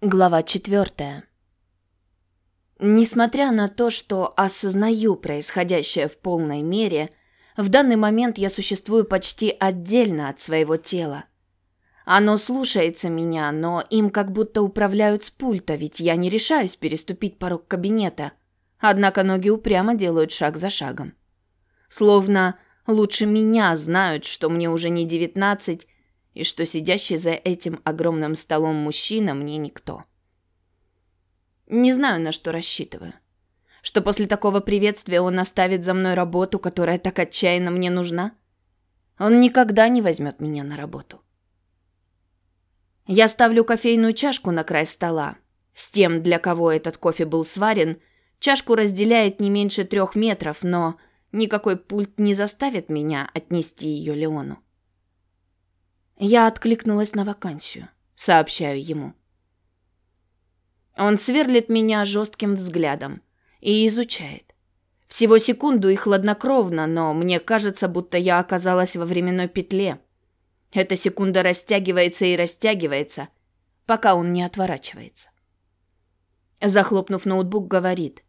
Глава четвертая. Несмотря на то, что осознаю происходящее в полной мере, в данный момент я существую почти отдельно от своего тела. Оно слушается меня, но им как будто управляют с пульта, ведь я не решаюсь переступить порог кабинета. Однако ноги упрямо делают шаг за шагом. Словно лучше меня знают, что мне уже не девятнадцать, и что сидящий за этим огромным столом мужчина мне никто. Не знаю, на что рассчитываю. Что после такого приветствия он оставит за мной работу, которая так отчаянно мне нужна? Он никогда не возьмет меня на работу. Я ставлю кофейную чашку на край стола. С тем, для кого этот кофе был сварен, чашку разделяет не меньше трех метров, но никакой пульт не заставит меня отнести ее Леону. Я откликнулась на вакансию, сообщаю ему. Он сверлит меня жестким взглядом и изучает. Всего секунду и хладнокровно, но мне кажется, будто я оказалась во временной петле. Эта секунда растягивается и растягивается, пока он не отворачивается. Захлопнув ноутбук, говорит.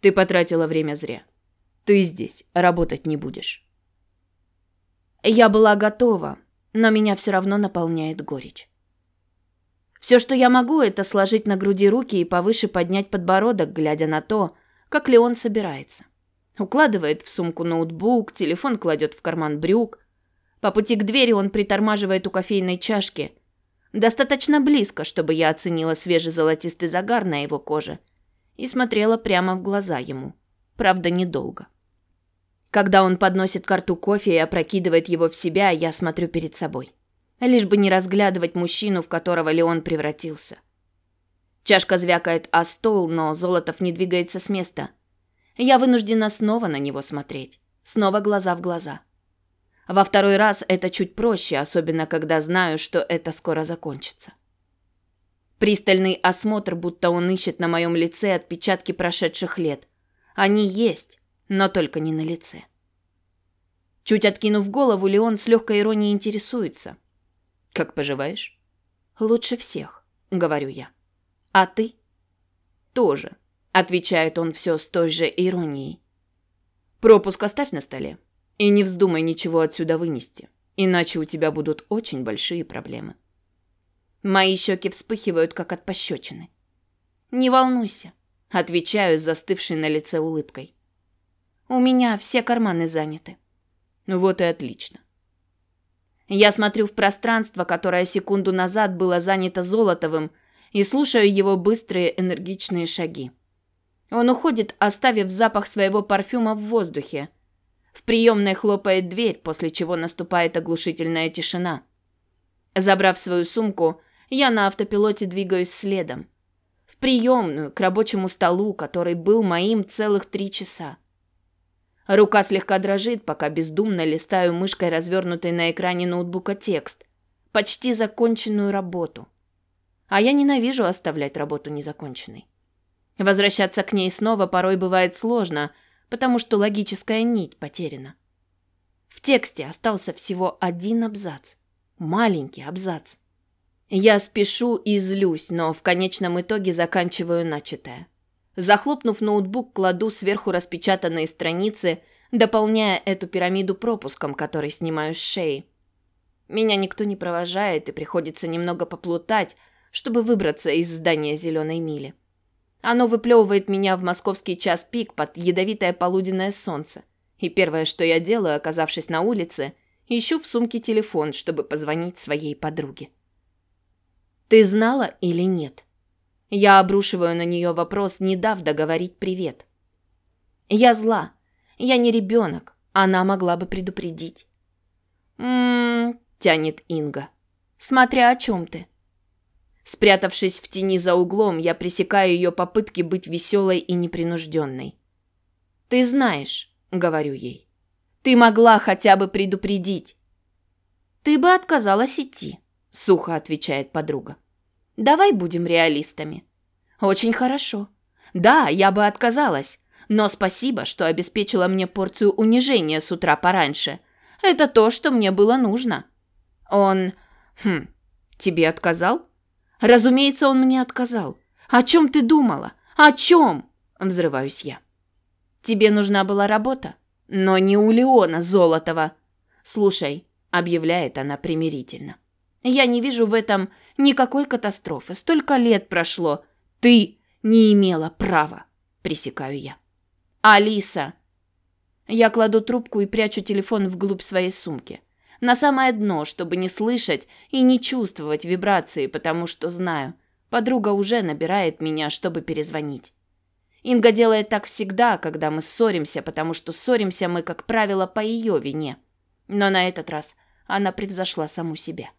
«Ты потратила время зря. Ты здесь работать не будешь». Я была готова, но меня все равно наполняет горечь. Все, что я могу, это сложить на груди руки и повыше поднять подбородок, глядя на то, как Леон собирается. Укладывает в сумку ноутбук, телефон кладет в карман брюк. По пути к двери он притормаживает у кофейной чашки. Достаточно близко, чтобы я оценила свежий золотистый загар на его коже и смотрела прямо в глаза ему. Правда, недолго. Когда он подносит к рту кофе и опрокидывает его в себя, я смотрю перед собой. Лишь бы не разглядывать мужчину, в которого Леон превратился. Чашка звякает о стол, но Золотов не двигается с места. Я вынуждена снова на него смотреть. Снова глаза в глаза. Во второй раз это чуть проще, особенно когда знаю, что это скоро закончится. Пристальный осмотр, будто он ищет на моем лице отпечатки прошедших лет. Они есть, но только не на лице. Чуть откинув голову, Леон с легкой иронией интересуется. «Как поживаешь?» «Лучше всех», — говорю я. «А ты?» «Тоже», — отвечает он все с той же иронией. «Пропуск оставь на столе и не вздумай ничего отсюда вынести, иначе у тебя будут очень большие проблемы». Мои щеки вспыхивают, как от пощечины. «Не волнуйся», — отвечаю с застывшей на лице улыбкой. У меня все карманы заняты. Ну вот и отлично. Я смотрю в пространство, которое секунду назад было занято Золотовым, и слушаю его быстрые энергичные шаги. Он уходит, оставив запах своего парфюма в воздухе. В приемной хлопает дверь, после чего наступает оглушительная тишина. Забрав свою сумку, я на автопилоте двигаюсь следом. В приемную, к рабочему столу, который был моим целых три часа. Рука слегка дрожит, пока бездумно листаю мышкой развернутый на экране ноутбука текст. Почти законченную работу. А я ненавижу оставлять работу незаконченной. Возвращаться к ней снова порой бывает сложно, потому что логическая нить потеряна. В тексте остался всего один абзац. Маленький абзац. Я спешу и злюсь, но в конечном итоге заканчиваю начатое. Захлопнув ноутбук, кладу сверху распечатанные страницы, дополняя эту пирамиду пропуском, который снимаю с шеи. Меня никто не провожает, и приходится немного поплутать, чтобы выбраться из здания зеленой мили. Оно выплевывает меня в московский час пик под ядовитое полуденное солнце. И первое, что я делаю, оказавшись на улице, ищу в сумке телефон, чтобы позвонить своей подруге. «Ты знала или нет?» Я обрушиваю на нее вопрос, не дав договорить привет. Я зла. Я не ребенок. Она могла бы предупредить. «М-м-м», тянет Инга. «Смотря о чем ты». Спрятавшись в тени за углом, я пресекаю ее попытки быть веселой и непринужденной. «Ты знаешь», — говорю ей. «Ты могла хотя бы предупредить». «Ты бы отказалась идти», — сухо отвечает подруга. Давай будем реалистами. Очень хорошо. Да, я бы отказалась, но спасибо, что обеспечила мне порцию унижения с утра пораньше. Это то, что мне было нужно. Он... Хм, тебе отказал? Разумеется, он мне отказал. О чем ты думала? О чем? Взрываюсь я. Тебе нужна была работа, но не у Леона Золотова. Слушай, объявляет она примирительно. Я не вижу в этом никакой катастрофы. Столько лет прошло. Ты не имела права, пресекаю я. Алиса. Я кладу трубку и прячу телефон вглубь своей сумки. На самое дно, чтобы не слышать и не чувствовать вибрации, потому что знаю, подруга уже набирает меня, чтобы перезвонить. Инга делает так всегда, когда мы ссоримся, потому что ссоримся мы, как правило, по ее вине. Но на этот раз она превзошла саму себя.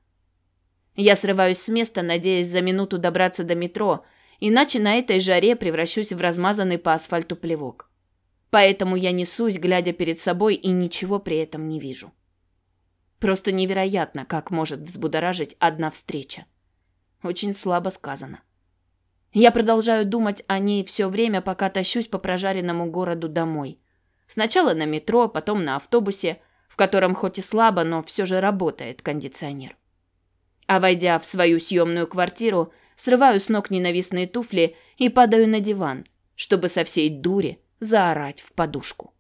Я срываюсь с места, надеясь за минуту добраться до метро, иначе на этой жаре превращусь в размазанный по асфальту плевок. Поэтому я несусь, глядя перед собой, и ничего при этом не вижу. Просто невероятно, как может взбудоражить одна встреча. Очень слабо сказано. Я продолжаю думать о ней все время, пока тащусь по прожаренному городу домой. Сначала на метро, потом на автобусе, в котором хоть и слабо, но все же работает кондиционер. А войдя в свою съемную квартиру, срываю с ног ненавистные туфли и падаю на диван, чтобы со всей дури заорать в подушку.